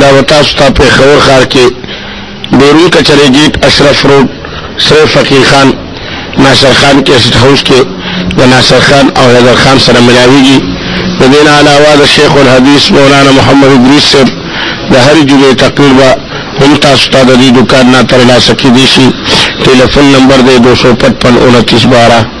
دا وتا ستا په خور خار کې بیرون کچره گیټ اشرف روډ سره فقیر خان ناصر خان کې سټ هاوس کې د ناصر خان او حیدر خان سره ملاویږي د دین علاوه د شیخ الحدیث مولانا محمد ادریس سر د هر جمعې تقریر به هم تاسو ته د دې دکان نه ترلاسه کیدی شي ټلیفون نمبر دی 255 29 12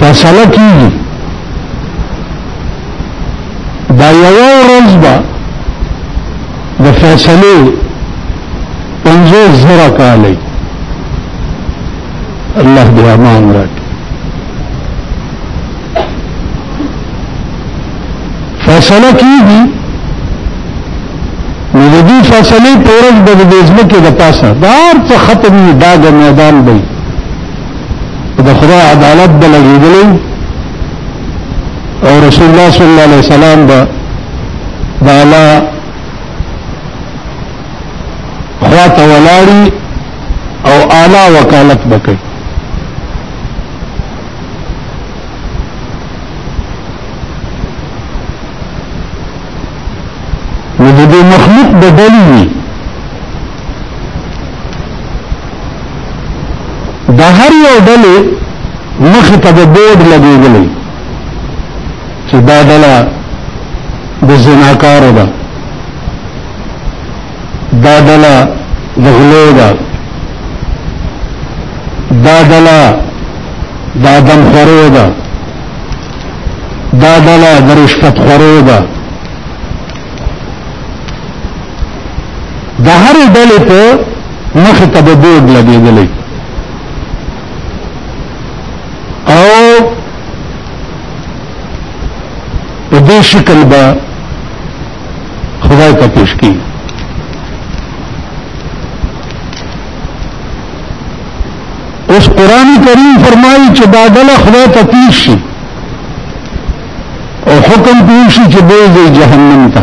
فیصله کیږي دا یو ورځ به د فیصلې پنځه زره کالې الله دې امان راکړي فیصله کیږي نو د دې فیصلې پورز به د ځمکې د پاسه دار څه ختمي داګه میدان دی د خدای عدالت به لګېدلی او رسول الله صلی الله علیه وسلم به د الله خوا ته ولاړي او اعلی وکالت به کوي نو د مخلوق د ډلې د هر یو ډلې مخې ته به بورډ لګېدلی چې دا ډله د زناکارو ده دا ډله د غلو ده دا ډله د آدم خورو ده دا ډله د رشوت خورو ده د هر ډلې په مخ ته به بورډ لګېدلی او په دې شکل به خدای ته پیش کی اوس قران کریم فرمایي چې دا ډله خدای ته پیش شي او حکم پیش شي چې به جهنم ته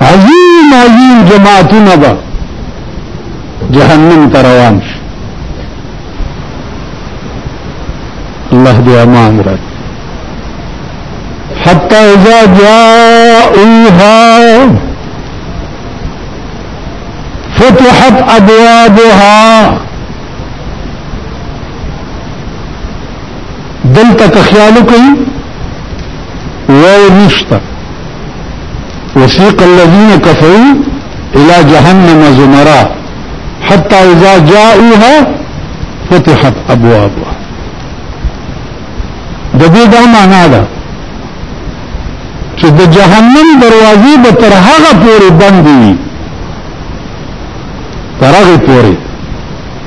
عظیم عظیم جماعتونه به جهنم ته روان شي الله دې امان راکړي حتى إذا جاءوها فتحت أبوابها دلتا تخيالك واو نشته وسیق الذین کفروا الى جهنم زمرا حتى اذا جاءوها فتحت ابوابها د دې دا معنا ده چې د جهنم دروازې به تر هغه پورې بندې وي تر هغه پورې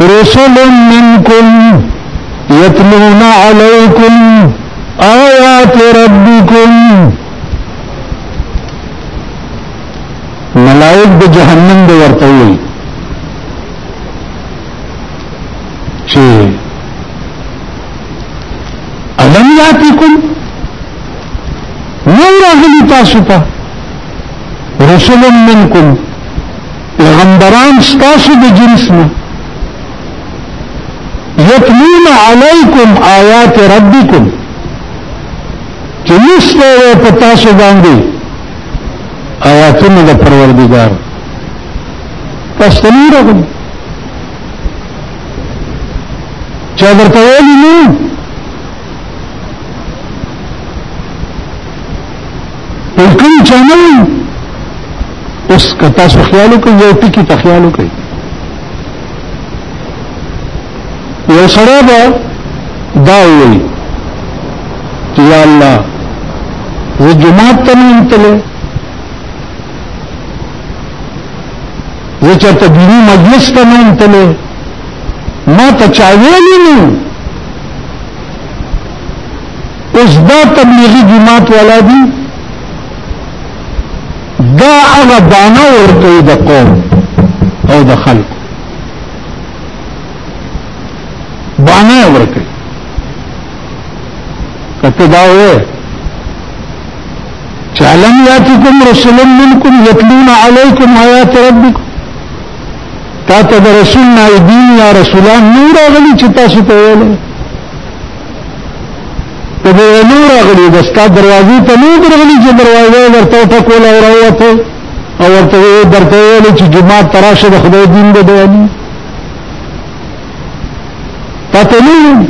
رسل منكم يتلون عليكم آيات ربكم ملائك بجهنم جهنم د ورته الم يأتيكم من راغلی تاسو رسل منكم پیغمبران ستاسو د جنس نه یتلون علیکم آیات ربکم چې نشته په تاسو باندې آیاتونه د پروردګار تاسو نه راغلي چا درته ویلي نه وي کوم چا نه وي اوس که تاسو خیال وکړئ یو ټکی ته خیال وکړئ یو سره به دا وي چې یا الله زه جمعه ته نه تلم زه چرته دیني مجلس ته نه تلم ما ته چا ویلی نو اوس دا تبلیغي جماعت والا دي دا هغه دانه ورته د قوم او د خلق باندې ورته کته دا وې چالم یاتکم رسول منکم یتلون علیکم آیات ربکم تا ته رسول نه دین یا رسولان نور غلی چې تاسو ته ویل ته به نور راغلی د ستا دروازې ته نو درغلی چې دروازه ورته ټکول او راوته او ورته درته ویل چې جمعه تراشه د خدای دین دی دی پته نه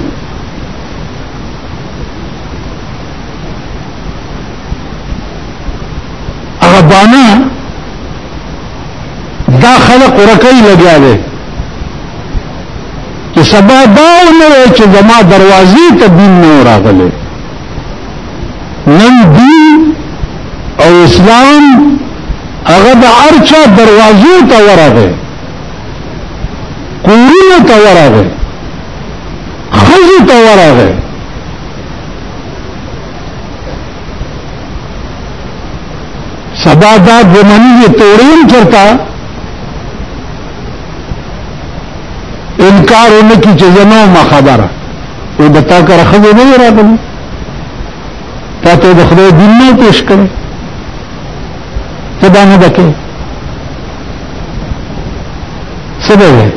هغه باندې دا خلق ورکه لګیا دی چې سبا دا نه وي چې زما دروازې ته دین نه راغلی نن دین او اسلام هغه د ارچا دروازو ته ورغی کورونو ته ورغی خزو ته ورغی سبا دا ګمنی توړین چرتا انکار نه کی چې زنو ما خبره او د تا کار خو نه راغلی تا ته د خدای دین نه پیش کړي ته دا نه بکې سبه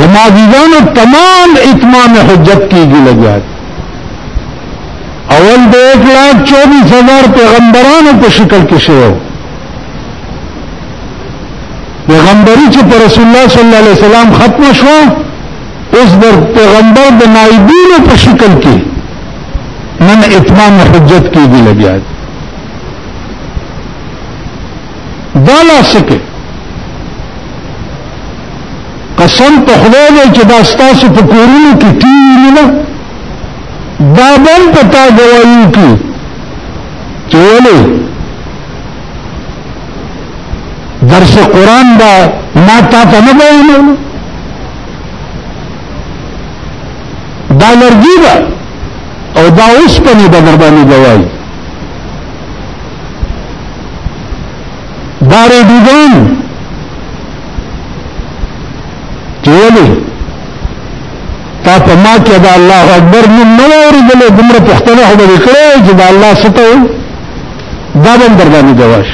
زما دیوانو تمام اتمام حجت کیږي لګیا دي اول د 1 لاکھ 24 هزار پیغمبرانو په شکل کې شوی پیغمبري چې پر رسول الله صلی الله علیه وسلم ختم شو اوس د پیغمبر د نائبینو په شکل کې نن اتمام حجت کېږي لګیا دی دا لاسکه قسم په خدای چې دا ستاسو په کورونو کې ټي وي نه دا بم په تا گواهی کی چې ولې درس قرآن با ما تا ته نه بیانول دا لرګي ده او دا اوسپنې به در باندې ګواهي دا ریډیګان چې ولې تا په ما کې دا الله اکبر نوم نه اورېدل دومره پښتنه خو به کړې چې دا الله ستو دا به در باندې جواش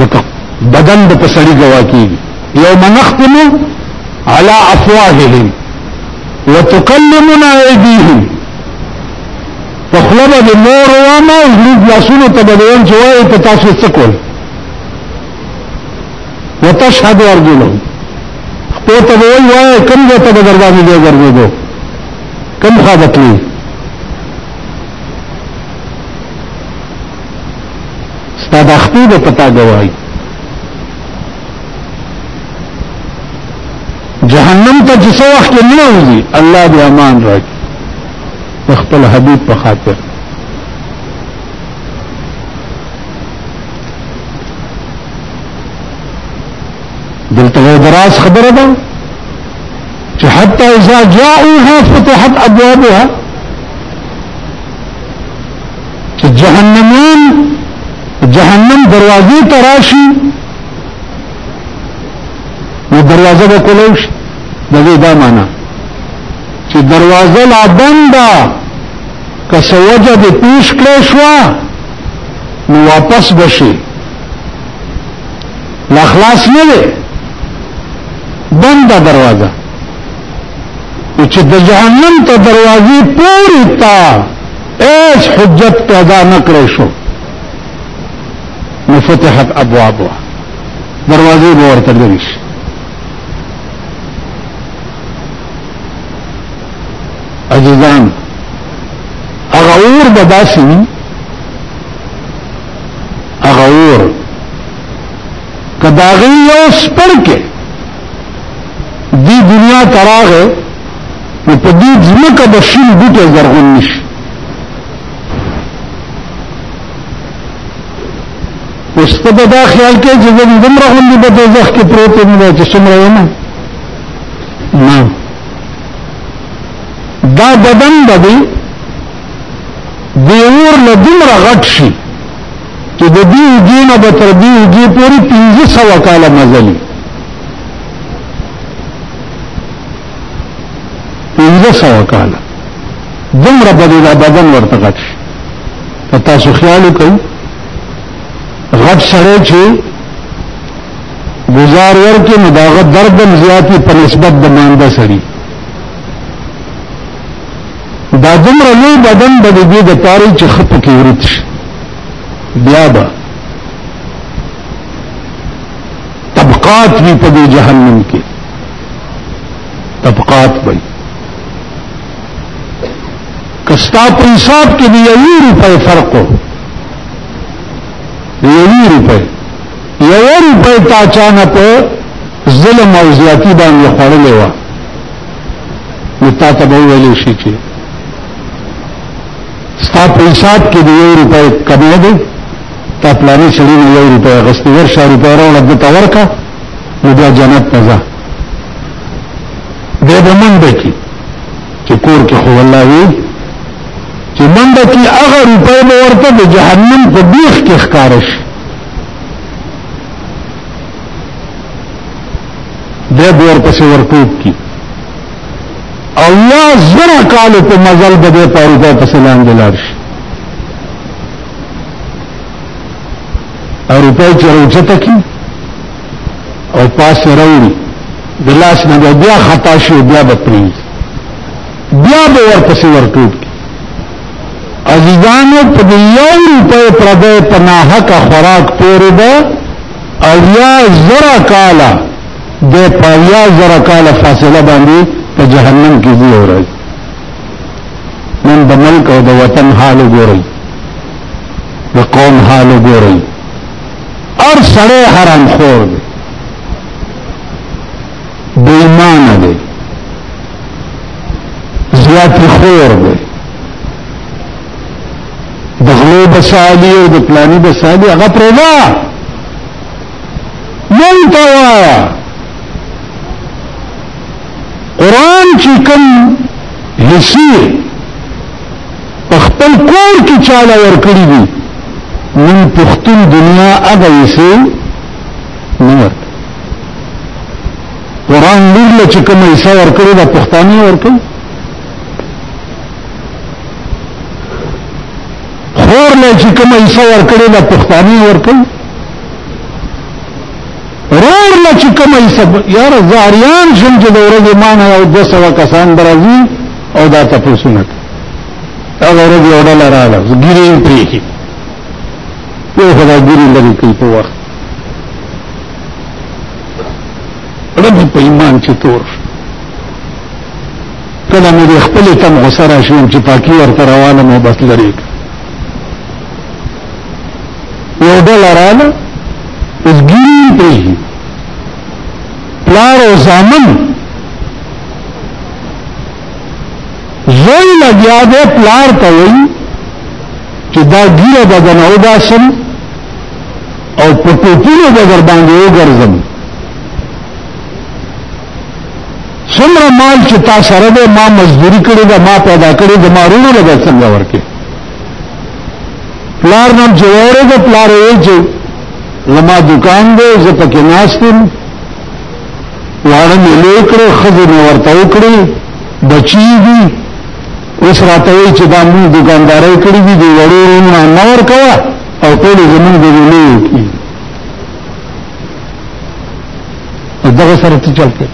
لکه بدن د پسړي گوا کیږي یوم نختم على افواههم وتكلمنا ايديهم په خوله به د مور وایم او زموږ لاسونو ته به وایم چې وایي په تاسو څه کول وتشهد ارجلهم خپل ته به وایي وایي کوم ځای ته به در باندې دی ګرځېدو کوم خوا به تلي ستا د خپې به پتا ګواهي جهنم ته چې څه وخت نه وځي الله دې امان راکړي خپل حبيب په خاطر دلته یو دراز خبره ده چې حتی اذا جاءوها فتحت ابوابها چې جهنميان جهنم دروازې تراشي نو دروازه به کولای شي دغه دا معنا چې دروازه لا بنده که سوجه دې پیش کړې شو نو واپس بشي لا خلاص نه وي بنده دروازه چې د جهنم ته دروازې پوری تا ایس حجت پیدا نکړې شو نو فتحت ابوابها دروازې به ورته لري شي عزیزان هغه اور به داسې وي هغه اور که د هغې یو څپرکی دې دنیا ته راغی نو په دې ځمکه به شین بوټی زرغون نه شي اوس ته به دا خیال کې چې زه دومره غوندې په دوزخ کې پروت یم دا چې څومره یم نه دا بدن به دی دی اور له دومره غټ شي چې د دې اوږې نه به تر دې اوږې پورې پنځه سوه کاله مزلي پنځه سوه کاله دومره به دا بدن ورته غټ شي که تاسو خیال وکړئ غټ سړی چې گزار ورکې نو د هغه درد هم زیاتي په نسبت د مانده سړي دا دومره لوی بدن به د دې دپاره چې ښه پکې ورت شي بیا به طبقات وي په دې جهنم کې طبقات وي کستا په حساب کې دی یو روپۍ فرق دی یو روپۍ یو روپۍ تا چانه په ظلم او زیاتی باندې خړلې و نو تا ته به ویل شي چې ستا په حساب کې دی یو روپۍ کمې دی تا پلانې شړې یو روپۍ غستې ورشه روپۍ راوړه د تورکا نو بیا جنت ته ځه بیا به منډه کړي چې کور کې خو الله وي چې منډه کړي هغه روپۍ به ورته د جهنم په بیخ کې ښکاره شي بیا به ورپسې ورټوپ کړي او یا زره کالو په مزل به دې په روپۍ پسې لاندې لاړ شي او روپۍ چې راوچته کی او پاس راوړي د لاس نه بیا خطا شي بیا به پرې بیا به ورپسې ورټوټ عزیزانو په دې یو روپۍ پردې په ناحق خوراک پورې ده او یا زرا کالا د په یا زرا کالا فاصله باندې په جهنم کې دی ورځ نن د ملک او د وطن حال وګورئ د قوم حال وګورئ هر سړی حرام خور دی بې ایمانه دی زیاتې خور دی د غلو بسالي او د پلاني بسالي هغه پرېږده مونږ ته وایه قران چې کوم حصي په خپل کور کې چاله ورکړي دي نن پښتون دنیا هغه حصي نه ورکړي قران لور له چې کوم حصہ ورکړي دا پښتانه ورکړي خور له چې کوم حصہ ورکړي دا پښتانه ورکړي رور نه چې کوم یې سب یار زاریان شم چې د ورځې مانه یو دو سوه کسان برازي او دا تاسو نه هغه ورځ یو ډول رااله ګیرې پریږي یو خدای ګیرې لري کوي په وخت رب په ایمان چې تور کله مې خپل تم غسر شوم چې پاکي ورته روانه مو بس لري یو ډول رااله اوس ګیري پریږي پلار او زامن زوی لګیا دی پلار ته وایي چې دا ګیره به دنه وباسم او په ټوپونو به در باندې وګرځم څومره مال چې تا سره دی ما مزدوري کړې ده ما پیدا کړې ده ما روڼو لګه څنګه ورکې پلار نام جوړه ده پلار یې چې زما دکان دی زه پکې ناستم واړه مې لوی کړو ښځې مې ورته وکړې بچي دي اوس راته وایي چې دا موږ دکاندارۍ کړې دي د وړو وروڼو نام نه ورکوه او ټولې زمونږ د لوی وکړي دغه سره ته چل کې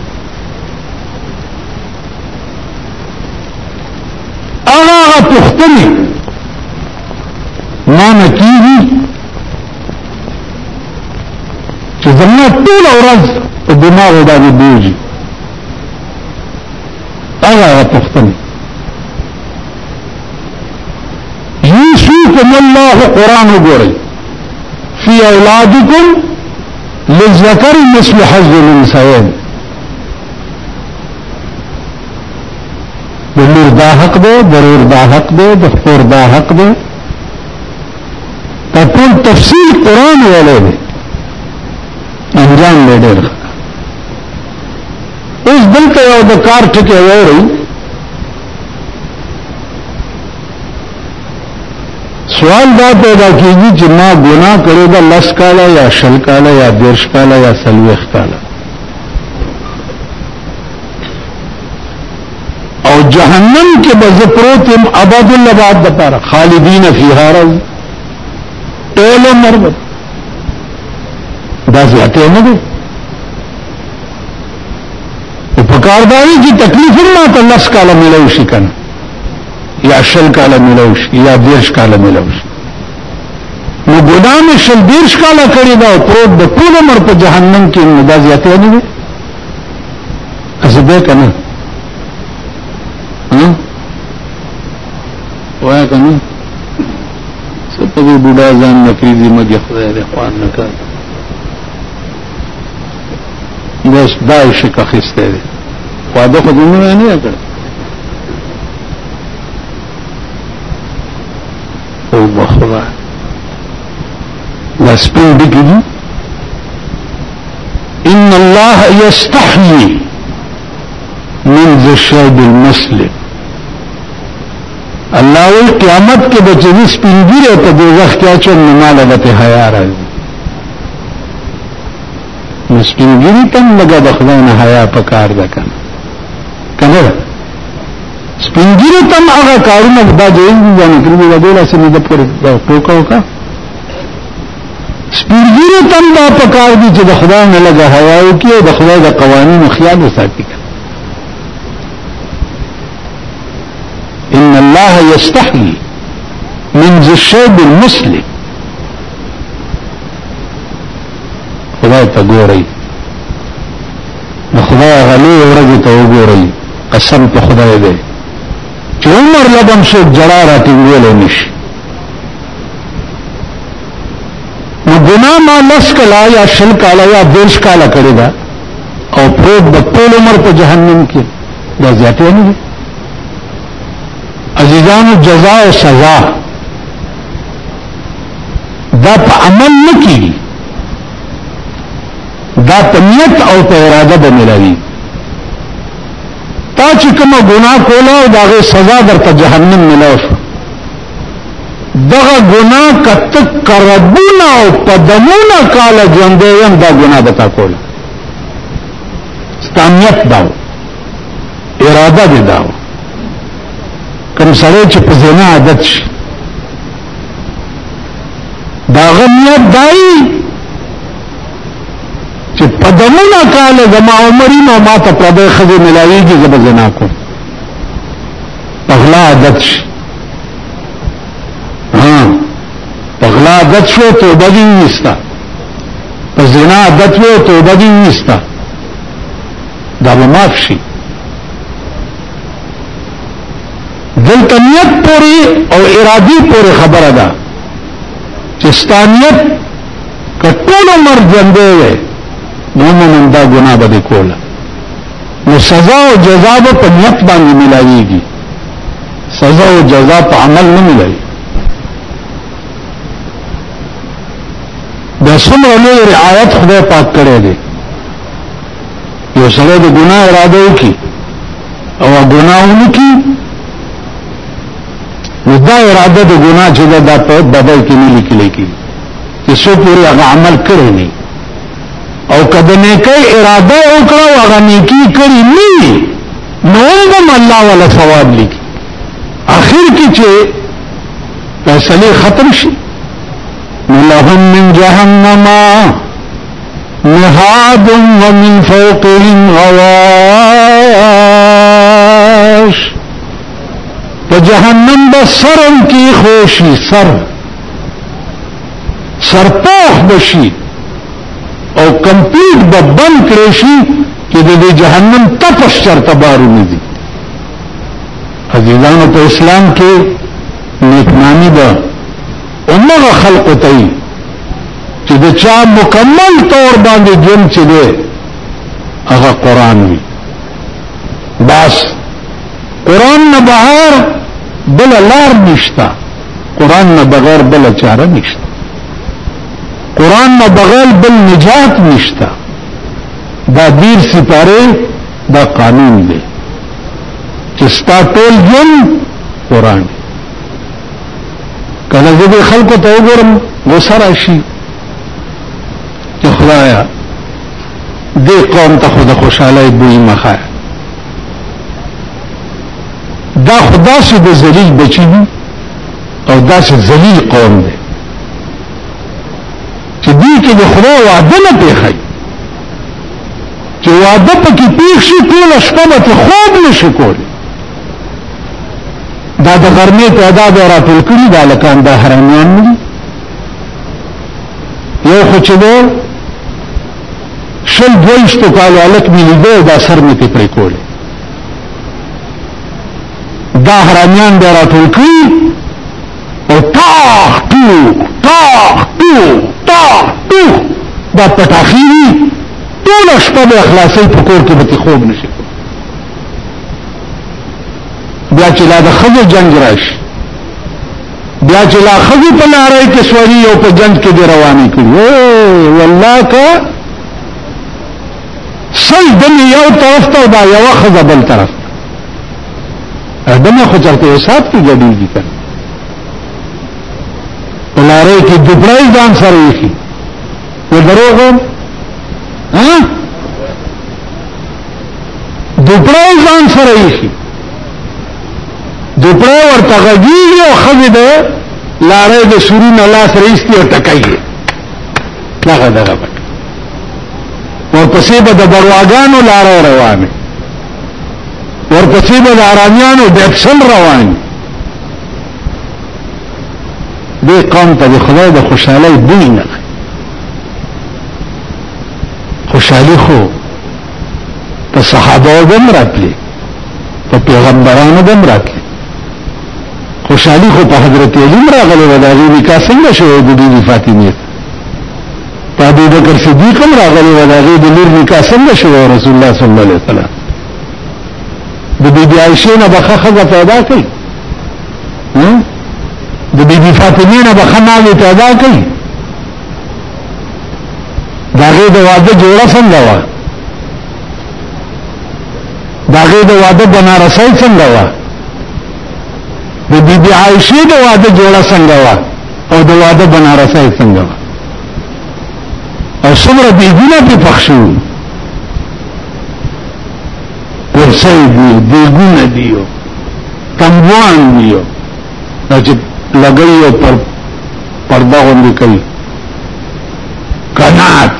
هغه پوښتنې ما نه کیږي چې زما ټوله ورځ په دماغ باندې بوجي هغه هغه پوښتنې یوسوکم الله قرآن وګورئ فی اولادکم للذکر مثل حظ الانثیین د لور دا حق دی د رور دا حق دی د خور دا حق دی دا ټول تفصیل قرآن ویلی دی انجام دی ډېر اوس دلته یو د کار ټکی واورئ سوال دا پیدا کیږي چې ما ګناه کړې ده لس کاله یا شل کاله یا دېرش کاله یا څلوېښت کاله او جهنم کې به زه پروت یم ابد الاباد دپاره خالدین فیها راځي ټول عمر به دا زیاته نه دی په کار باندې چې تکلیف ما ته لس کاله ملو شي کنه یا شل کاله ملو شي یا دیرش کاله ملو شي نو ګناه مې شل دېرش کاله کړې ده او پروت د ټول عمر په جهنم کې نو دا زیاتې نه وي زه به که نه وایه که نه څه په دې بوډا ځان نه پرېږدي مګې خدای دې خوان نه کړ دا دا یې شک اخیستی دی واده خو دومره نه کړ او بخوا دا سپین ډګي دي ان الله يستحيي من ذشاب المسلم الله وی قیامت کې به چې سپین ګیره په دې وخت کې چې نماله به ته حیا راځي مسپین ګیری تم لګا د خدای نه حیا پکار ده کنه کنه سپینګیرو تم هغه کارونه دا جوړ دي ځان کړی دی وګوره چې نه د پر ټوکا وکا سپینګیرو تم دا پکار دي چې د خدای نه لګه حیا او کې د خدای د قوانینو خیال وساتي ان الله یستحی من ذی الشیب المسلم خدای ته ګورئ د خدای غلې ورځې ته وګورئ قسم په خدای دی چې عمر لبم څوک جړا راټینګولی نه شي نو ګناه ما لس کاله یا شل کاله یا دېرش کاله کړې ده او پروت د ټول عمر په جهنم کې دا زیاتې نه دي عزیزانو جزا او سزا دا په عمل نه کیږي دا په نیت او په اراده به ملاوي تا چې کومه ګناه کوله او د هغې سزا درته جهنم ملاو شو دغه ګناه که ته قربونه او په دمونه کاله ژوندی یم دا ګناه به تا کوله ستا نیت دا و اراده دې دا و کوم سړی چې په زنا عادت شي دا غنیت دای چې په دمونه کال زما عمرې نو ما ته پردې خځې ملاویږي زه به زنا کوم په غلا عادت شي ها په غلا عادت شو توبه دې وستا په زنا عادت وو توبه دې وستا دا به معاف شي دلته نیت پوری او ارادي پوری خبره ده چې ستانیت که ټول عمر ژوندې وې نو مومن دا ګناه به دې کوله نو سزا او جزا به په نیت باندې ملاویږي سزا او جزا په عمل نه ملاوي دا څومره لوی رعایت خدای پاک کړی دی یو سره د ګناه اراده وکي او ګناه ونکي نو دا اراده د ګناه چې دا په بدل کې نه لیکل کېږي چې څو پورې هغه عمل کړی نه او کده نه کوي اراده وکړه او هغه نیکی کړی نه نو هم الله ولا ثواب لیکي اخر کې چې فیصله ختم شي لهم من جهنم مهاد ومن فوقهم غواش په جهنم به سرم کې خوشي سر سرپوخ بشي او کمپلیټ به بند کړی شي چې د دې جهنم تپش چرته بارو نه دي عزیزانو په اسلام کې نیکنامي ده عمره خلق ته چې د چا مکمل طور باندې جون چې ده هغه قران وي بس قران نه بهر بل لار نشته قران نه بغیر بل چاره نشته قران نه بغیر بل نجات نشته دا دیر سپاره دا قانون دی چې ستا ټول جن قران کله زه به خلکو ته وګورم وسره شي چې خدایا دې قوم ته خود خوشاله بوې مخه دا خدا سے د ذلیل بچی دی او دا سے ذلیل قوم دی چې دې کې د خدای وعده نه پیښی چې وعده پکې پیښ شي ټول شپه به خوب نشي کولی دا د غرمې پیدا به راټول کړي دا لکان دا حرامیان نه یو خو چې دی شل دویشتو کالو هلک مې لیدی دا سر مې پرې کولی دا حرامیان به راټول کړي او تاخ تو تاخ تو تاخ تو دا پټاخي ټول شپه به اخلاصي په کور کې به خوب نشي بیا چې لا د خزو جنگ راشي بیا چې لا خزو په لارې کې سوري او په جنگ کې دی رواني کړي والله کا شل دنې یو طرف ته دا یو خزه بل طرف دنه خو چرته حساب کې ګډیږي کنه لارې کې دبړای ځان سره یې و دروغ ها دبړای ځان سره یې دبړای ورته غږیږي او خزه ده لارې د شروع نه لاس رئیس ته ټکایي دغه دغه بک ورپسې به د برواګانو لار روانه ورپسې به د آرامیانو ډیپسل روان دې قوم ته د خدای د خوشحالۍ بوی نه خوشحالي خو په صحابه هم راتلي په پیغمبرانو هم راتلي خوشحالي خو په حضرت علي راغله د هغې نکاح څنګه شوې د بیبي فاطمې تا ابو بکر صدیق هم راغلی و دا غي د لور نکاح څنګه شو رسول الله صلی الله علیه وسلم د بیبي عائشه نه بخښه خزه پیدا کړي د بیبي فاطمه نه بخښه مال پیدا کړي دا غي د واده جوړه څنګه و دا غي د واده بنارسای څنګه و د بیبي عائشه د واده جوړه څنګه و او د واده بنارسه څنګه او څومره دیګونه په پخشو ورسې دی دیګونه دیو تنبوان دیو چې لګي او پر پرده غوندې کوي کنات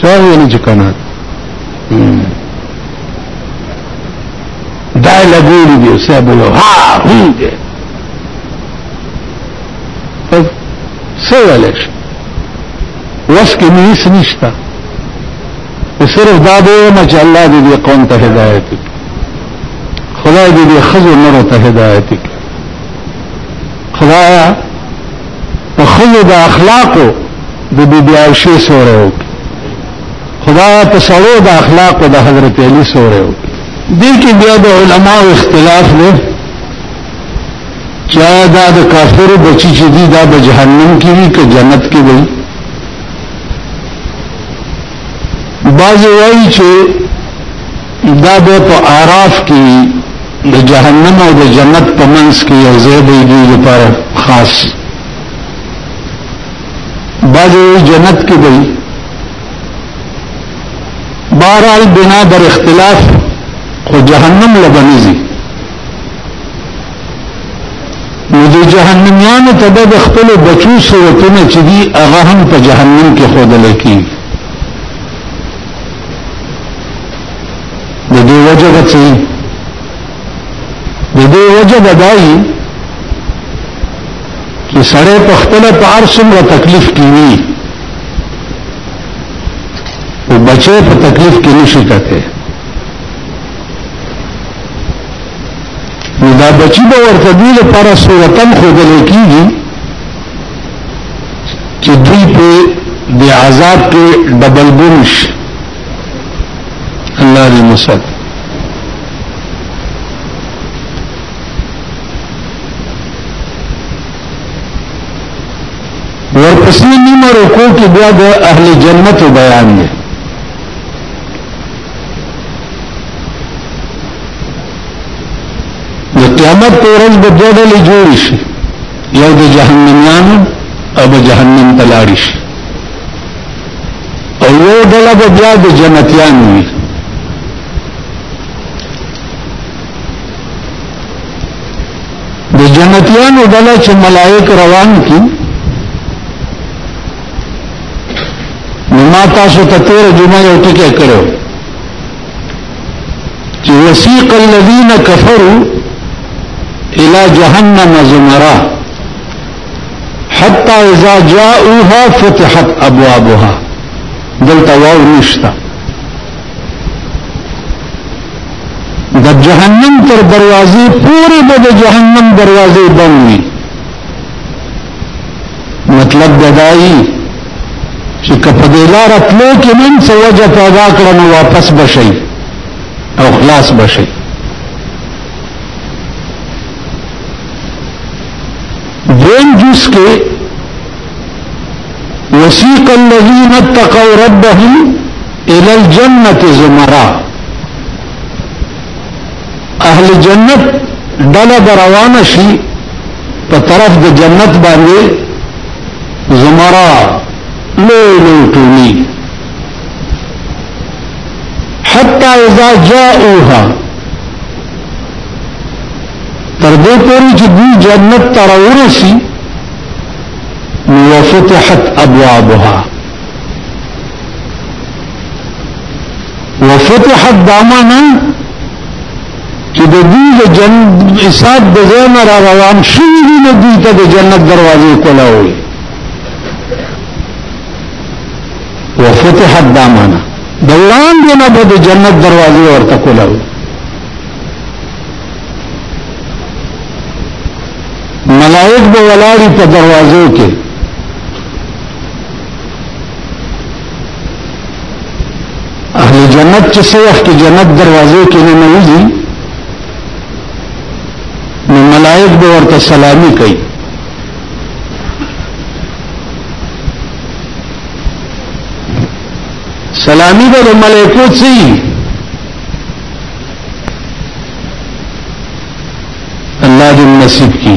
چا ویل چې کنات دا لګوري دی سه بولو ها هی دی څه ویلی شي وس کې مې هېڅ نشته صرف دا دی وایم چې الله دې دې قوم ته هدایت وکړي خدای دې دې ښځو نرو ته هدایت وکړي خدایه په ښځو د اخلاقو د بیبي عایشې سوری وکړي خدایه په سړو د اخلاقو د حضرت علي سوری وکړي دې کې بیا د علماو اختلاف دی چا دا د کافر بچی چې دی دا به جهنم کې وي که جنت کې وي بعض وایي چې دا به په اعراف کې د جهنم او د جنت په منځ کې یو ځای دی دی لپاره خاص بعض وایي جنت کې دی بہرحال بنا بر اختلاف خو جهنم لبنځي نو د جهنميانو ته به د خپلو بچو صورتونه چې دي هغه هم په جهنم کې ښودل کېږي د دې وجه به څه وي د دې وجه به دا وي چې سړی په خپله په هر څومره تکلیف کې وي خو بچی په تکلیف کې نشي کته نو دا بچی به ورته دوی لپاره صورتن ښودلی کېږي چې دوی په د عذاب کې ډبل ګم شي الله دې مسد ورپسې نیمه رکو کې بیا د اهل جنت بیان دی د قیامت په ورځ به دوه ډلې جوړې شي یو د جهنميانو او به جهنم ته لاړ شي او یو ډله به بیا د جنتیانو وي د جنتیانو ډله چې ملائک روان کی نو ما تاسو ته تیر جمعه یو ټکی کړو چې وسیق الذین کفروا الى جهنم زمرا حتى اذا جاءوها فتحت ابوابها دلته واو نشتا د جهنم تر دروازې پورې به د جهنم دروازې بند وي مطلب دا دی چې کپه د لار تلو کې نن څه وجه پیدا کړم واپس بشي او خلاص بشي دین جس کې وسیق الذین اتقوا ربهم الى الجنه زمرا اهل جنت ډله به روانه شي په طرف د جنت باندې زمرا لوی لوی ټولي حتی اذا جاءوها تر دې پورې چې دوی جنت ته راورسي نو فتحت ابوابها وفتحت دامانا چې د دوی د جنت حساب د ځای نه را روان شوي دي نو دوی ته د جنت دروازې کولاوي وفتحت دامانا د وړاندې نه به د جنت دروازې ورته کولاوي ملائک به ولاړي په دروازو کې اهل جنت چې څه وخت کې جنت دروازې کې نه نوځي نو ملائک به ورته سلامي کوي سلامي به د ملائکو څه الله دې نصیب کړي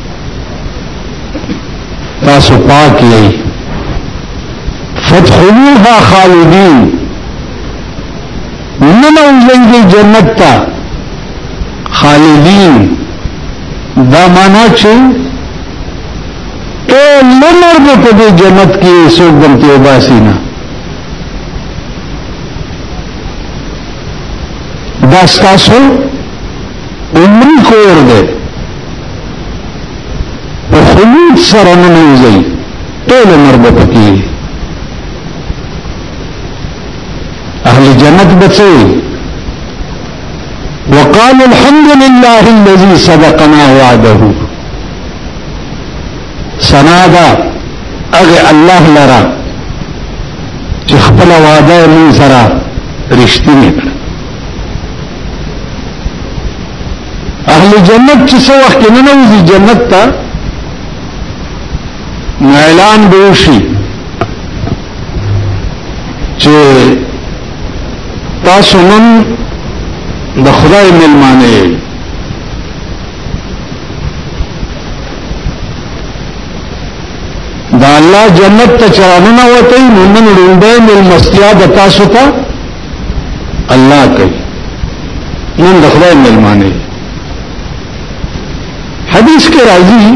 تاسو پاک یې فتحوها خالدین ننو زنګي جنت ته خالدین دا معنا چې ټول لمر به په دې جنت کې څوک دلته وباسي نه دا ستاسو عمری کور دی په خلود سره نه منځي ټول عمر به پکې اهل جنت بچي وقال الحمد لله الذي صدقنا وعده سنادا اغه الله لرا چې خپل وعده مون سره رښتینی کړ اهل جنت چې څو وخت نه نوځي جنت ته اعلان به وشي چې تاسو نن د خدای ملمانه یې دا الله جنت ته چرانه وته نن روندې مل مستیا د تاسو ته الله کوي نن د خدای ملمانه حدیث کې راځي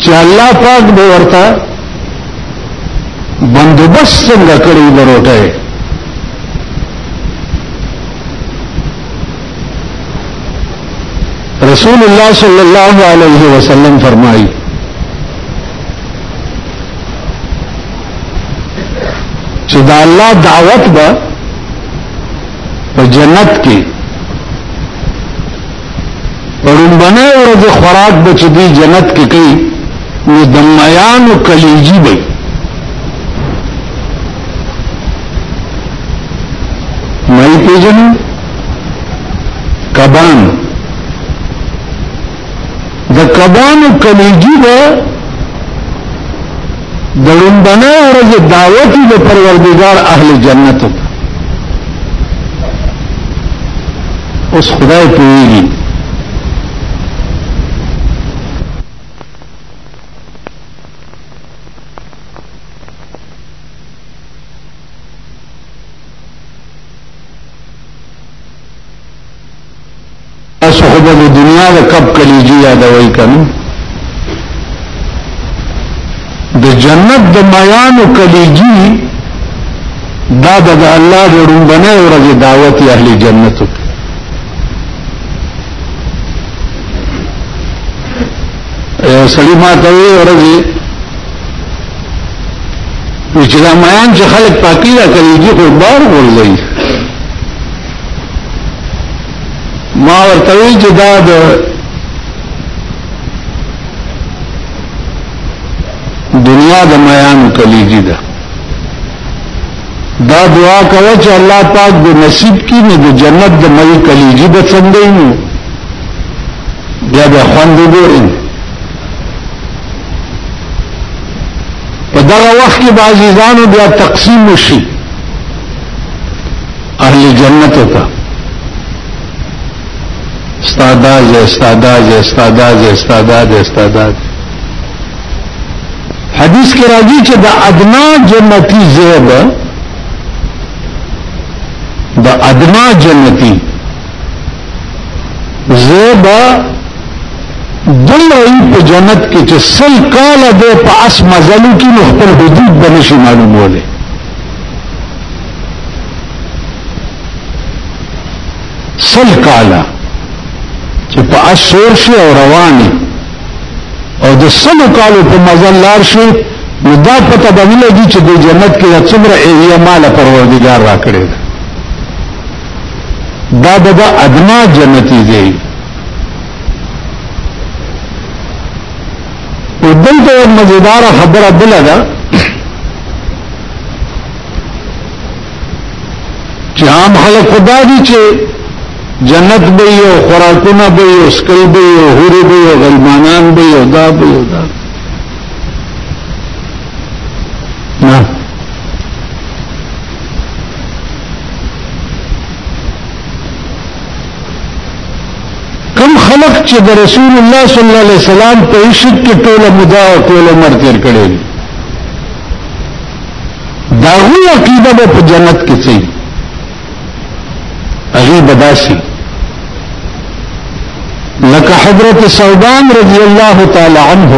چې الله پاک به ورته بندوبست څنګه کړی دروټه رسول الله صلی الله علیه وسلم فرمایي چې دا الله دعوت به په جنت کې پرونبنه ورځ خوراک بچ دی جنت کې کوي نو د میانو کلیجی به مې پیژنې کبان د کبانو کلیجی به د لومبنۍ ورځې دعوت د پروردګار اهل جنت ته اوس خدای پوهیږي تاسو خو به د دنیا د کب کلیجی یادوي کنه د جنت د میانو کلیجی دا د الله د رومبنه ورځ دعوت اهل جنت ته یو سړی ما ته وی ورځي چې دا میان چې خلک پاکي را کوي دي خو بار ورځي ما ورته وی چې دا د دنیا د میان کلیږي ده دا دعا کوي چې الله پاک د نصیب کې نه د جنت د مې کلیږي به څنګه یې بیا بیا خوند وګورئ په دغه وخت کې به عزیزانو بیا تقسیم وشي اهل جنت ته استاداز استاداز استاداز استاداز استاداز حدیث کې راځي چې د ادنا جنتی زیب د ادنا جنتی زیبا دلوی په جنت کې چې سل کال به په اس مزلو کې نو خپل حدود به نشي معلوموله سل کال چې په اس شور شي او رواني او د سل کالو په مزل لار شي نو دا پته به نه لګي چې د جنت کې څومره ایه مال پروردګار راکړي دا د ادنا جنتی دی او دلته یو مزیدار خبره بل ده چې عام خلک خدا دي چې جنت به یو خوراکونه به یو سکل به یو هوري به یو غلمانان به یو دا به یو دا نه کم خلق چې د رسول الله صلی الله علیه وسلم په عشق کې ټوله مدا او ټول عمر تیر کړی دا غو عقیده به په جنت کې سي هغه بداسي لکه حضرت ثوبان رضی الله تعالی عنہ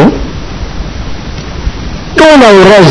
ټول ورځ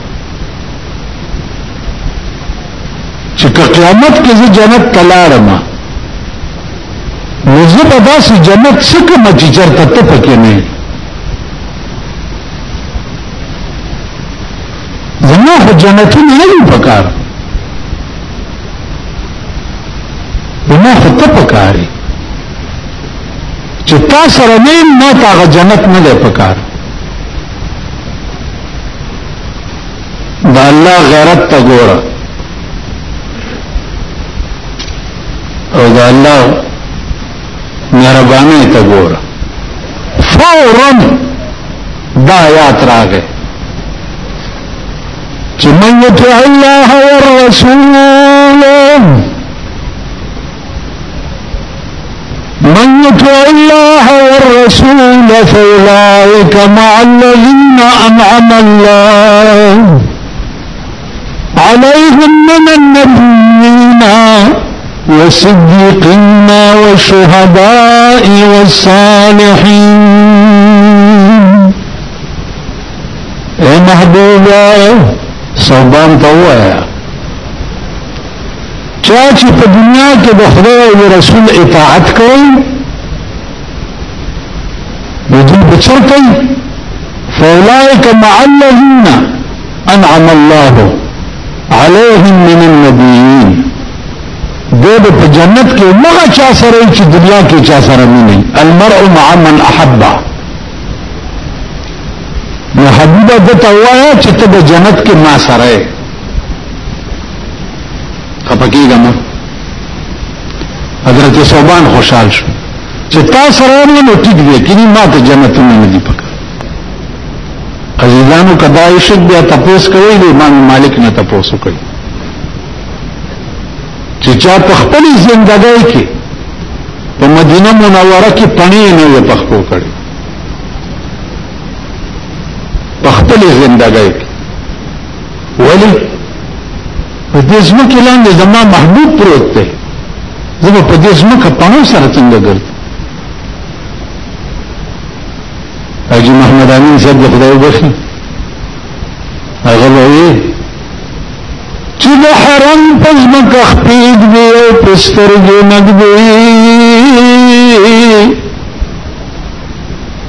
چې که قیامت کې زه جنت ته لاړم نو زه به داسې جنت څه کوم چې چېرته ته پکې نه یې زما خو جنتونه نه دي پکار زما خو ته پکار یې چې تا سره نه ما ته هغه جنت نه دی پکار دا الله غیرت ته ګوره او دا الله مهرباني ته ګوره فورا دا یاد راغی چې من یطع الله والرسول الرسول فأولئك مع الذين أنعم الله عليهم من النبيين والصديقين والشهداء والصالحين يا محبوبہ صدام توایا چا چې په دنیا کې د خدای او رسول اطاعت کړی نو دوی به چرته وي فاولئک مع الذین انعم الله علیهم من النبیین دوی به په جنت کې هغه چا سره چې دنیا کې چا سره نه وي المرء مع من احبه نو حبیبه دته وایه چې ته د جنت کې ما سره خپکیږم حضرت صوبان خوشحال شو چې تا سره نه نو ټیک دی کینی ما ته جنتونه نه دی پک عزیزانو کدا عشق بیا تپوس کوي د امام مالک نه تپوس کوي چې چا په خپل ژوندۍ کې په مدینه منوره کې پنی نه یې پخپو کړي په خپل ژوندۍ کې ولی په دې ځمکه لاندې زما محبوب پروت دی زه په دې ځمکه پانو سره څنګه ګرځم حاجی محمد امین صاحب د خدای وبخي هغه وایي چې د حرم په ځمکه خپېږ دی او په سترګې نږدې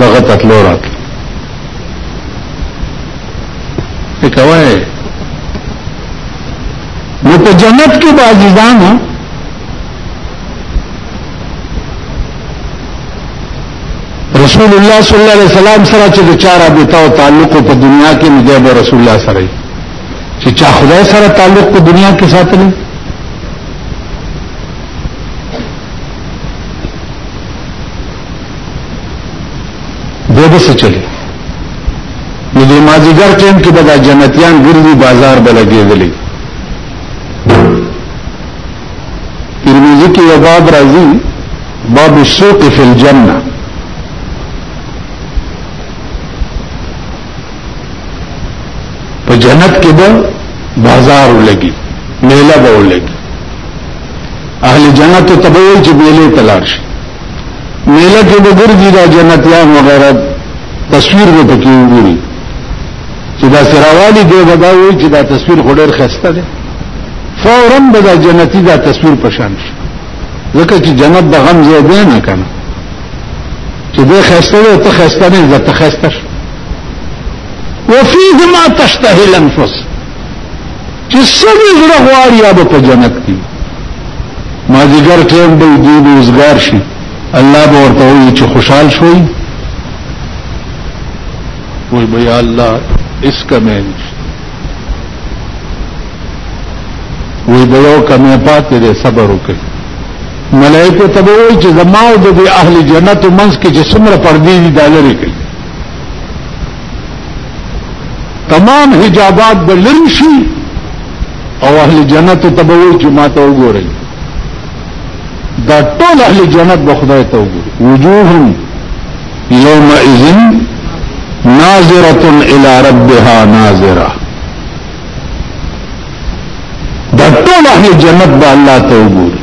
دغه تتلو راتلو کوي نو په جنت کې به عزیزانو رسول الله صلی الله علیه وسلم سره چې د چار رابطه او تعلق په دنیا کې نه دی رسول الله سره چې چا خدای سره تعلق په دنیا کې ساتلی دې به څه چلی نو د مازیګر ټیم کې به دا جنتیان ګرځي بازار به لګېدلی ترمذی کې یو باب راځي باب السوق فی الجنه په جنت کې به بازار ولګي میله به ولګي اهل جنت ته به وایي چې میله تلار شي میله کې به ګرځي دا جنتیان وغیره تصویر به پکې وګوري چې دا سراوالي دی به دا وایي چې دا تصویر خو ډېر ښایسته دی فورا به دا جنتي دا تصویر په شان شي ځکه چې جنت د غم ځای دی نه که نه چې دی ښایسته دی ته ښایسته نه زه ته ښایسته شو وفيه ما تشتهي الانفس چې څه دې زړه غواړي یا به په جنت کې مازیګر ټیم به دوی روزګار شي الله به ورته وایي چې خوشحال شوي وای به یا الله اس کمې نشته وای به یو کمې پاتې دې صبر وکړي ملائکه ته وایي چې زما او د اهل جنت منځ کې چې څومره پردې دي دا لري کوي تمام حجابات به لرې شي او اهل جنت ته به وایي چې ما ته وګورئ دا ټول اهل جنت به خدای ته وګوري وجوه یومئذ ناظرة الى ربها ناظرة دا ټول اهل جنت به الله ته وګوري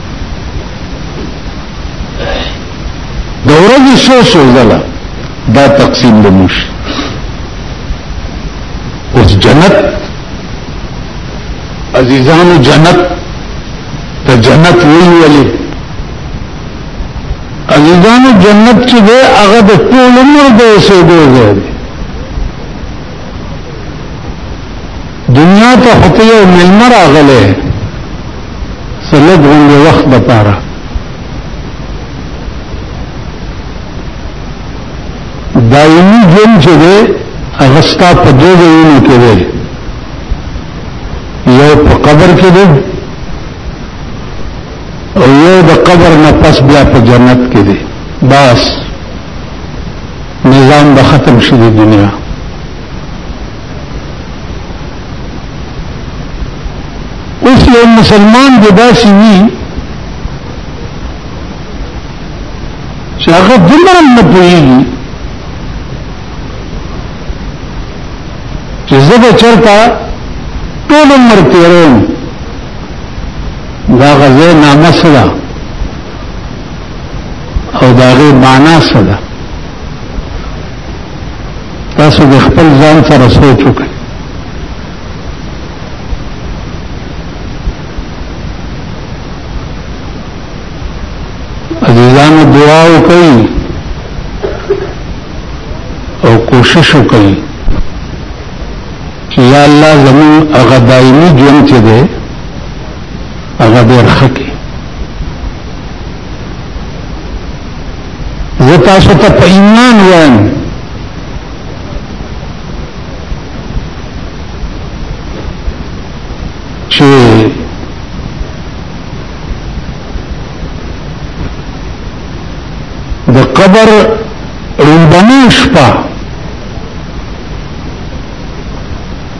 د ورځې سو سو زله دا تقسیم د موش اوس جنت عزیزانو جنت ته جنت وی ویلې عزیزانو جنت چې ده هغه د ټول عمر د اوسېدو ځای دی دنیا ته خو ته یو ملمه راغلی څه لږ غوندې وخت دپاره دایمي ژوند چې دی هغه ستا په دو ځایونو کې دی یو په قبر کې دی او یو د قبر نه پس بیا په جنت کې دی بس نظام به ختم شي د دنیا اوس یو مسلمان د داسې وي چې هغه دومره نه پوهېږي چې زه به چېرته ټول عمر تېروم دا غزه نامه څه ده او د هغې معنا څه ده تاسو د خپل ځان سره سوچ وکړئ عزیزانو دعا وکړئ او کوشش وکړئ چې یا الله زمون هغه دایمي ژوند چې دی هغه ډېر ښه زه تاسو ته په ایمان وایم چې د قبر روبنه شپه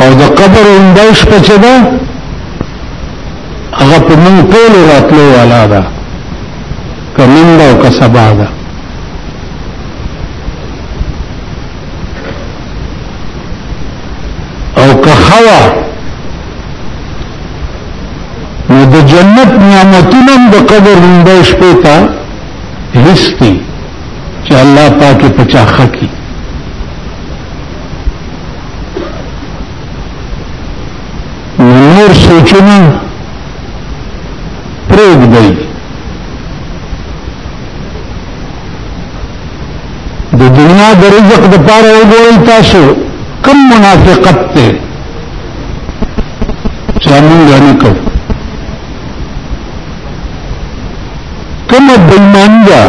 او د قبر اندایش په چې ده هغه په موږ ټول راتلو والا ده که نن ده او که سبا ده او که خوا نو د جنت نعمتونه د قبر اندایش په تا هیڅ چې الله پاک په چا خکی نور سوچونه پروګ دی د دنیا د رزق د پاره وګورئ تاسو کم منافقت ته چې موږ نه کوو کومه بېماني ده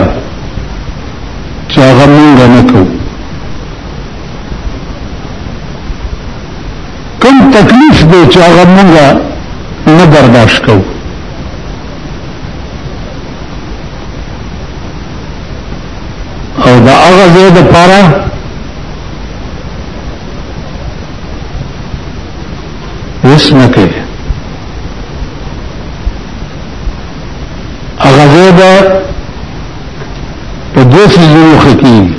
چې هغه مونږ نه کوو کوم تکلیف دی چې هغه مونږ نه برداشت کوو او دا هغه ځای د پاره اوس نه کوي هغه ځای به په دوه څیزونو ښه کېږي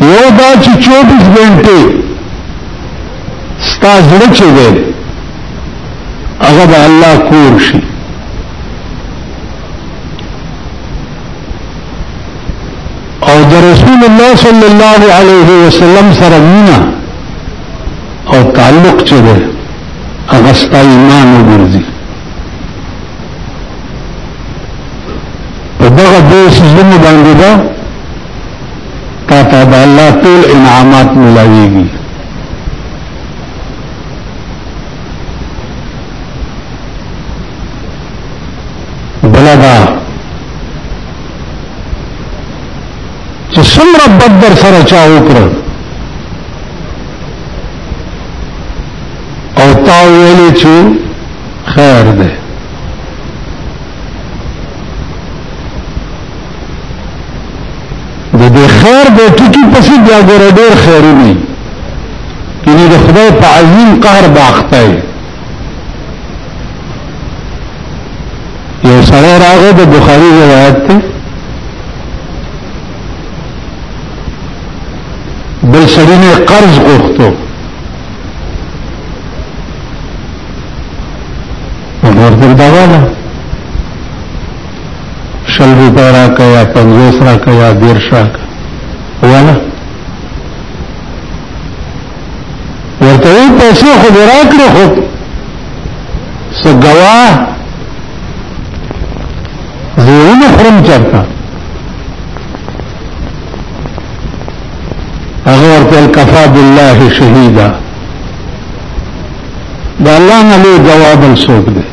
یو دا چې چوبیس ګنټې ستا زړه چې دی هغه به الله کور شي او د رسول الله صلی الله علیه وسلم سره مینه او تعلق چې دی هغه ستا ایمان وګرځي په دغه دې سيزونو باندې دا تا ته د الله ټول انعامات ملاويږي بلدا چې څومره بدر سره چا وکړ او تا ویلې چې خیر ده د دې خیر د ټکی پسې بیا ګوره ډېر خیر نه یعنی د خدای په عظیم قهر باخته یو سره راغو د بخاری روایت ته بل سړی نه قرض غوښتو ورته دا والا شل روپۍ راکه یا پنځوس راکه یا دېرش راکه والا ورته یې پیسې خو به راکړې خو څه ګواه زه یې ونه خورم چېرته هغه ورته کفا بالله شهیدا دا الله نه له جواب څوک دی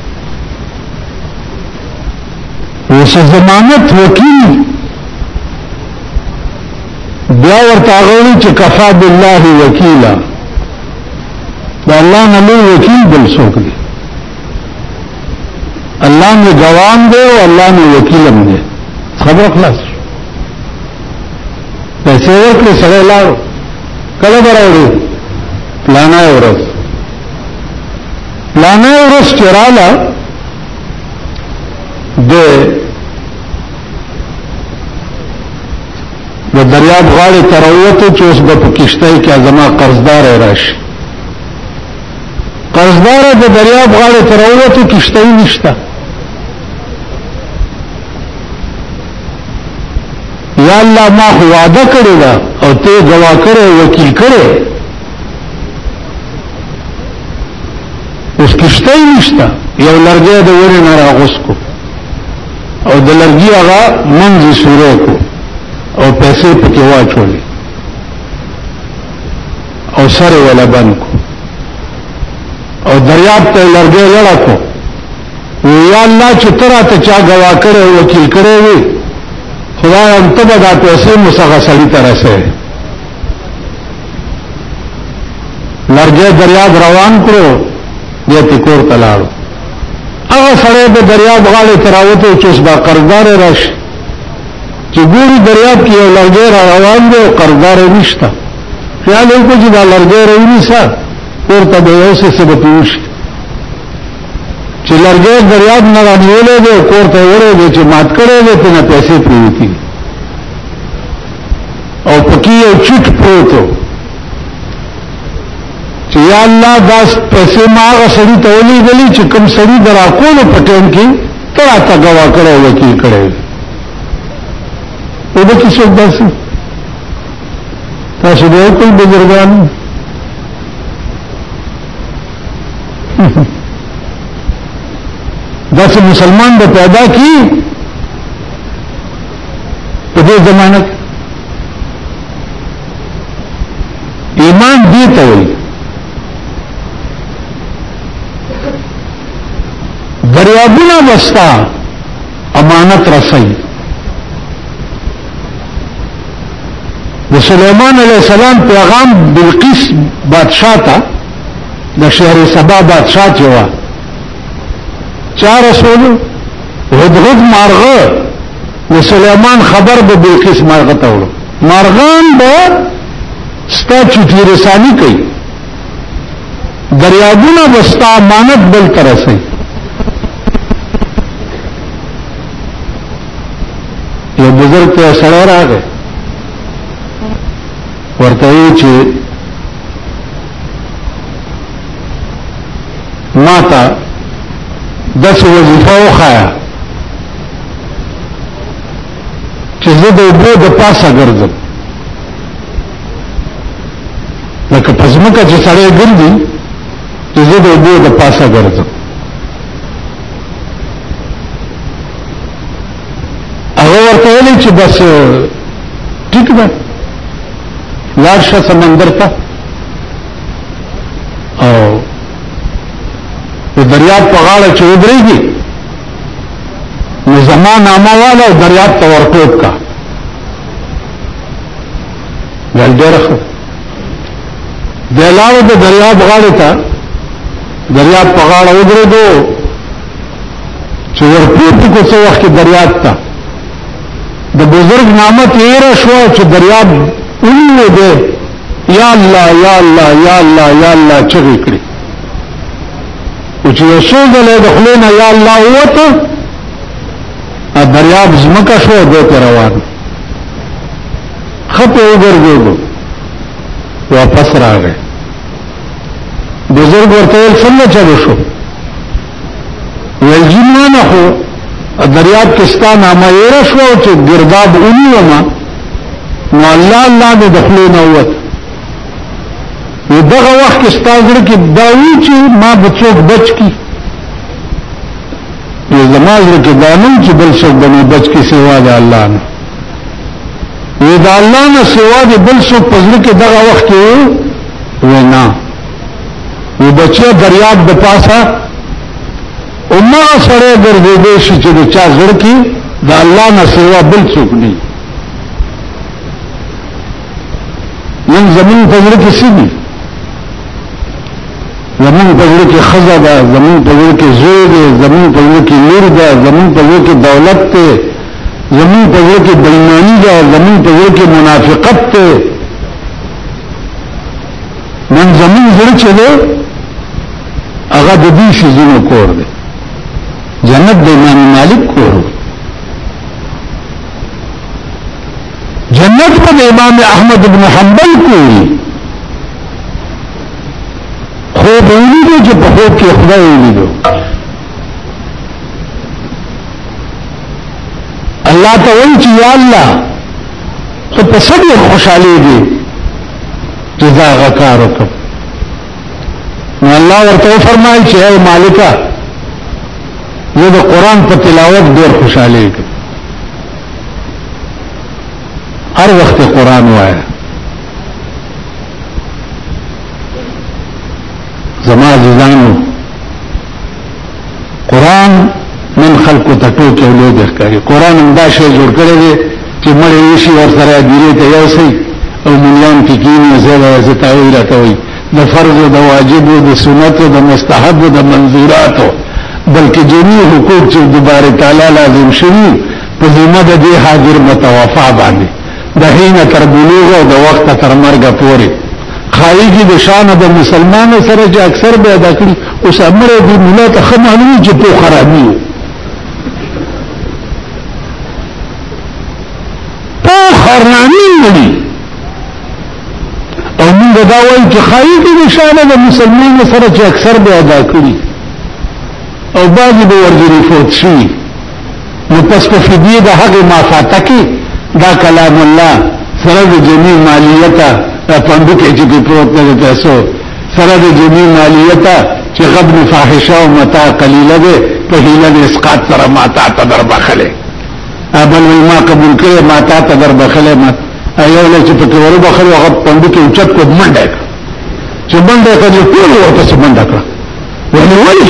اوس ضمانت وکیل بیا ورته غوړي چې کفا بالله وکیلا دا الله نه له وکیل بل څوک دی الله مې ګوام دی او الله مې وکیل هم دی خبر خلاص پیسې ورکړې سره لاړ کله براوړې پلانا ورځ پلانا ورځ چې رااله د د دریاب غاړې تر وته چې اوس به په کشته کې ازما قرضدار راشي قرضدار د دریاب غاړې تر ووتو کشته یې نشته یا الله ما خو وعده کړی دا او ته گوا کړی وکیل کړی اوس کشته یې نشته یو لرګی د ورې نه راغوس کو او د لرګي هغه منځي سورې کو او پیسې پکې واچولې او سره ولا بند کو او دریاب ته لرګې لړا کو و یا الله چې ترا ته چا غوا کړو وکیل کړو وي خدای هم ته به دا پیسې مسغه سړی ته رسې لرګې دریاب روان کړو دې ته کور ته لاړو هغه سړی به دریاب غاړې تراوته چې اوس با قرضدار راشي چې ګوري دریاب کې یو لرګې روان دی او قرضدار نشته خیال وکړو چې دا لرګی راونی سا پورته به یو څه څه به پیوش چې لرګی دریاب نه رانیولې دی کور ته وړې دی چې مات کړې دی په نه پیسې پریوتی او پکې یو چټ پروتو چې یا الله دا پیسې ما هغه سړي ته ولې غلي چې کوم سړي درا کول په ټیم کې ترا تا غوا کړو وکیل کړو وبکې څه داسې تاسو به وکړئ بزرګانو دا چې مسلمان به پیدا کی په دې زمانه کې ایمان دې ته وایي دریابونه بستا امانت رسي د سليمان عليه السلام پیغام بلقیس بادشاہ ته د شهر سبا بادشاہ چې و چا رسول هدغد مارغه د سليمان خبر به بلقیس مارغه ته وړو مارغان به ستا چټي رسانی کوي دریابونه به ستا امانت بل تر رسي یو بزرګ ته سره راغی ورته وی چې ما ته داسې وظیفه وښایه چې زه د اوبو د پاسه ګرځم لکه په ځمکه چې سړی ګرځي چې زه د اوبو د پاسه ګرځم هغه ورته ویلي چې بس ټیک ده لاړ شه سمندر ته او د دریاب په غاړه چې ودرېږي نو زما نامه والا او دریاب ته ورټوپ کا ګل ډېرخه د لارو د دریاب غاړه ته دریاب په غاړه ودرېدو چې ورپورته کو څو وخت دریاب ته د بزرګ نامه تیر شو چې دریاب اونې دی یا الله یا الله یا الله یا الله چغې کړې او چې یو څو ځله د خولې نه یا الله ووته دریاب زمکه شو دی ته روان خپه وګرځېدو واپس راغی بزرګ ورته ویل څنګه چلو شو ویل جی ما نه خو دریاب کې ستا نامه یې راشو او چې ګرداب ونیومه نو الله الله دې دخلو نه ووت نو دغه وخت کې ستا زړه کې دا وی چې ما به څوک بچ کی نو زما زړه کې دا نه چې بل څوک به بچ کی سوا د الله نه وی دا الله نه سوا د بل څوک په زړه کې دغه وخت کې وینا وی بچیا دریاب د پاسه امه سره ګرځېدې شي چې د چا زړه کې د الله نه سیوا بل څوک نه نن زمون په زړه کې څه دي زمون په زړه کې خزه ده زمون په زړه کې زوی ده زمون په زړه کې لور ده زمون په زړه کې دولت ده زمون په زړه کې بېمانی ده زمون په زړه کې منافقت ده نن زمون زړه چې دی هغه د دې شیزونو کور دی جنت د امام مالک کور جنت په امام احمد بن حنبل کوي خو به ویلو چې په خوب کې خدای ویلو الله ته وایي چې یا الله ته په څه ډېر خوشحالېږي چې زه هغه کار وکړم نو الله ورته وفرمایل چې ای مالکه زه د قرآن په تلاوت ډېر خوشحالېږم هر وخت قرآن وایه زما عزیزانو قران نن خلکو ته ټوکې او لوبې ښکاري قران هم دا شی جوړ کړی دی چې مړ یې شي ور سره دیرې ته یو شي او مليان کې کینی زړه زتاوي راکوي د فرض او د واجب او د سنت او د مستحب او د منظورات بلکې جميع حقوق چې د بار تعالی لازم شوي په ذمہ د دې حاضر متوفا باندې د هینه تر بلوغ او د وخت تر مرګ پورې خایي کې د شان د مسلمانانو سره چې اکثر به ادا کړي اوس امر دی مولا ته خمالوي چې په خرابي په خرابي مړي او موږ دا وایو چې خایي کې د شان د مسلمانانو سره چې اکثر به ادا کړي او باندې به ورګري فوت شي نو پس په فدیه د هغه ما فاته کې دا کلام الله سره د جمعي مالیته په پندو کې چې پروت دی پیسو سره د جمعي مالیته چې غبن فاحشه او متاع قلیله ده په هیله د اسقاط سره ما تا ته در بخله ابل ما قبول کړي ما تا ته در بخله ما ایو له چې په کورو بخله هغه پندو کې اوچت کو منډه چې منډه کوي ټول ورته منډه کړه ولې ولې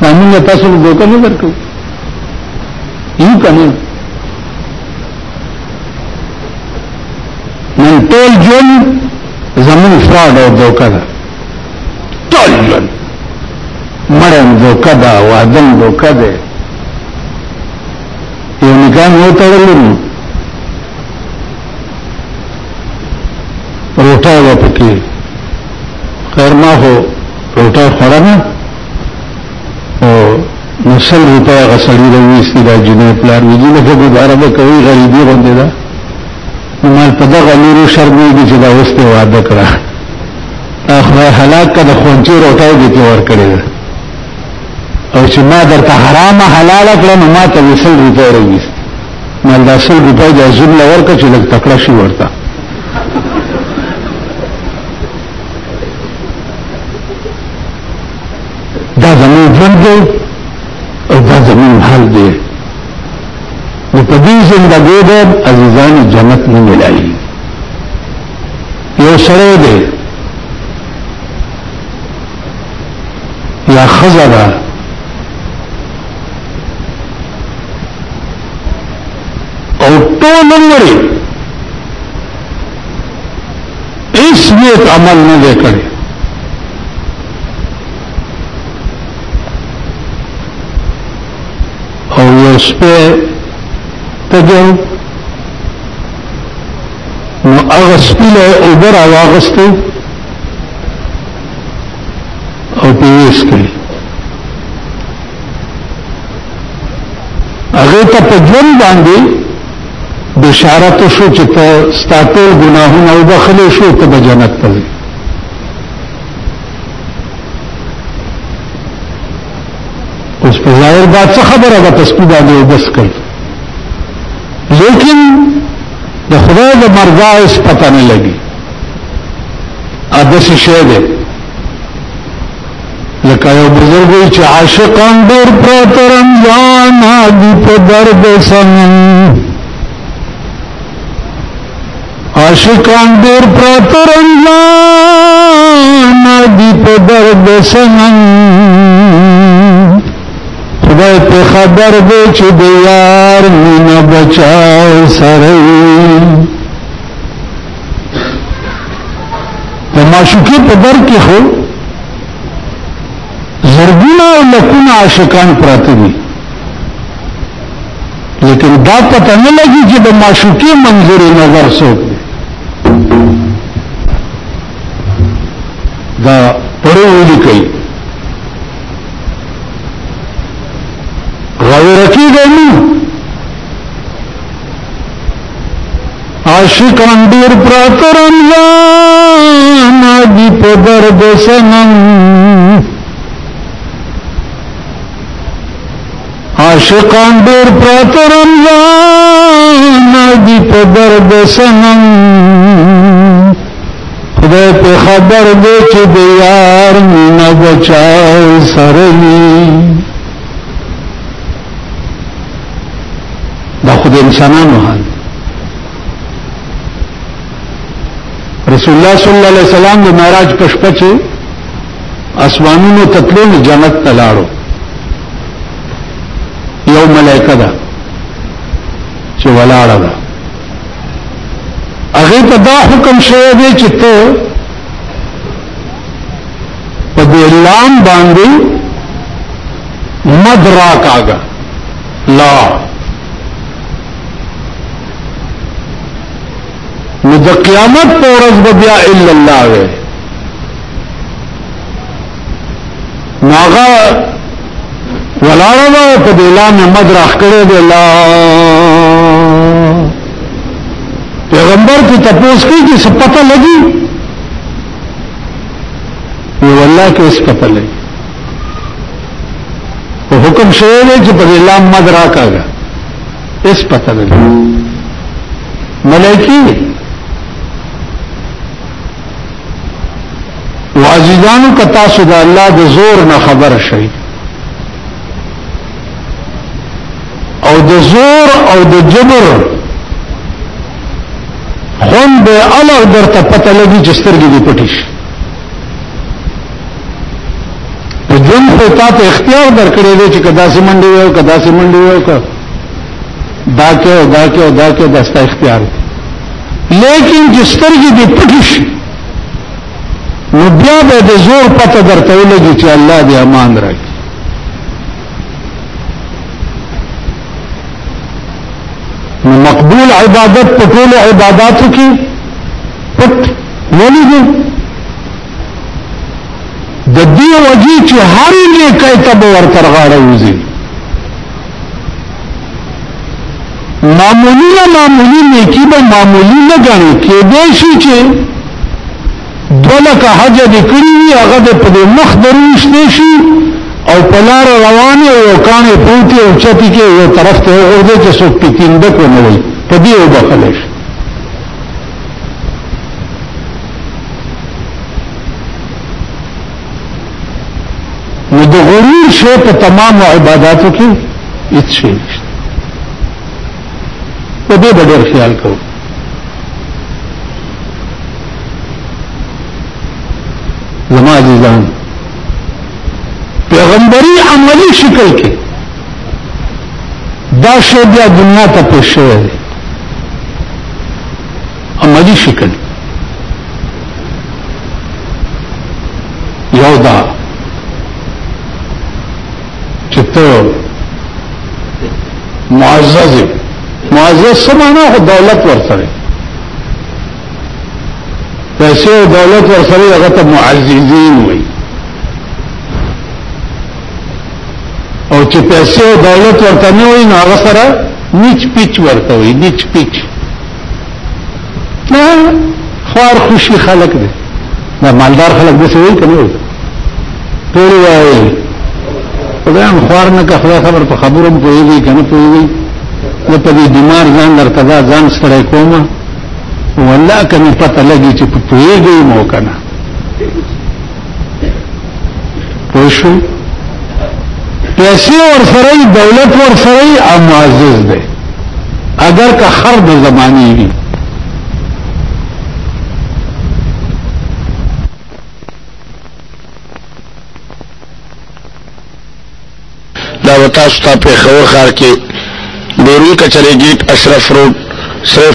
قانون نے تاسو له دوکه نه درکو یو کنه نن ټول جون زمون فراډ او دوکه ده ټول جون مرم دوکه ده وادن دوکه ده یو نکان یو تړلو روټه و پکې خیر ما هو ټوټه خورنه او نسل روپیا غسړی د ویستی دا جنې پلار وی جنې په ګزاره به کوي غریبي غوندې ده مال په دغه نورو شرمېږي چې دا اوس ته واده کړه تا خدای هلاک کړه خونچې روټای دې ته ور کړې او چې ما درته حرام حلال کړه نو ما ته وسل روپیا راوي مال دا سل روپیا د ظلم ورکړه چې لږ تکړه شي ورته دا زمون ژوند دی او دا زمون حال دی نو په دې زندګۍ د عزیزانو جنت نه ملایي یو سره دی یا خزه ده او ټول عمر اس نیک عمل نه دی کړی او یو سپه تجو نو هغه سپیله اوبر واغسته او پیوس کړي هغه ته په ژوند باندې بشارت شو چې ته ستا ټول ګناهونه وبخلې شو ته به جنت ته ځې اوس په ظاهر دا څه خبره ده په سپي باندې وبس کوي لیکن د خدای د مرضا اس پته نه لګي ادس شی دی لکه یو بزرګ وی چې عاشقان ډېر پراته رمضانه دي په درد سمن عاشقان ډېر پراته رمضانه دي په درد سمن خدای په خبر دی چې د یار مینه بچاو سره د معشوقې په در کې خو زرګونه او لکونه عاشقان پراته دي لیکن دا پته نه لګي چې د معشوقې منظور نظر څوک دی دا پرو ولیکي غوړه کېږي عاشقان ډیر پرات رمضان دی په درد سنم عاشقان ډیر پرات رمضان دی په درد سنم خدای په خبر دی چې د یار نه بچاو سره دا خود انسانانو حال رسول الله صلی الله علیه وسلم د معراج په شپه چې اسمانونو تطلون جنت ته لاړو یو ملائکه ده چې ولاړه ده هغه ته دا حکم شوی دی چې ته په دې لام باندې مد را کاږه لا نو د قیامت په ورځ به بیا الا الله وي ناغا ولاړه په دلا محمد راخ کړو دی لا پیغمبر کی تپوس کی چې څه پته لګي نو والله کې څه پته لګي او حکم شوی دی چې په دلا محمد را کاږه اس پته لګي ملائکی او عزیزانو که تاسو د الله د زور نه خبر شئ او د زور او د جبر خون به الله درته پته لګي چې سترګې دې پټې شي په ژوند په تاسو اختیار درکړې دي چې کدا سیمنډي یو کدا سیمنډي یو کدا دا کې او دا کې او دا کې د ستا اختیار دی لیکن چې سترګې دې پټې شي نو بیا به د زور پته درته ولګي چې الله دې امان راکړي نو مقبول عبادت په ټول عبادتو کې پټ ولې دې د دې وجې چې هر یې کایته به ورترغاړه وځي معمولی یا معمولی نیکی به معمولی نه ګڼي کېدای شي چې دوه لکه حج دې کړي وي هغه د په مخ دروښتې شي او په لار روان او کانه پوتي او چتی کې یو طرف ته ورغورځي چې څوک پکینګ کو نه وي په دې وبخل شي نو د غرور شی په تمام عبادتو کې هیڅ شی نشته په دې ډېر خیال کوو زما عزیزان پیغمبري عملی شکل کې دا شی بیا دنیا ته پېښ شوی دی عملی شکل یو دا چې ته معزز معزز سمانا خو دولت ورسره پیسې او دولت ورسره هغه ته معززین وي او چې پیسې او دولت ورته نه وي نو هغه سره نیچ پیچ ورته وي نیچ پیچ نه خوار خوشي خلک دي دا مالدار خلک به څه وایي کنه ټول وایي خدایم خوار نه که خدای خبر په خبرو پوهیږي کنه پوهیږي نو په دې بیمار ځان درته دا ځان ستړی کوم والله کنه پته لګي چې پوهیږي مو کنه پوښو پیسې ورسره دولت ورسره او معزز دی اگر که خر د زمانی وي دا وتا ستا په خور خار کې ډوري کچري گیټ اشرف روډ صرف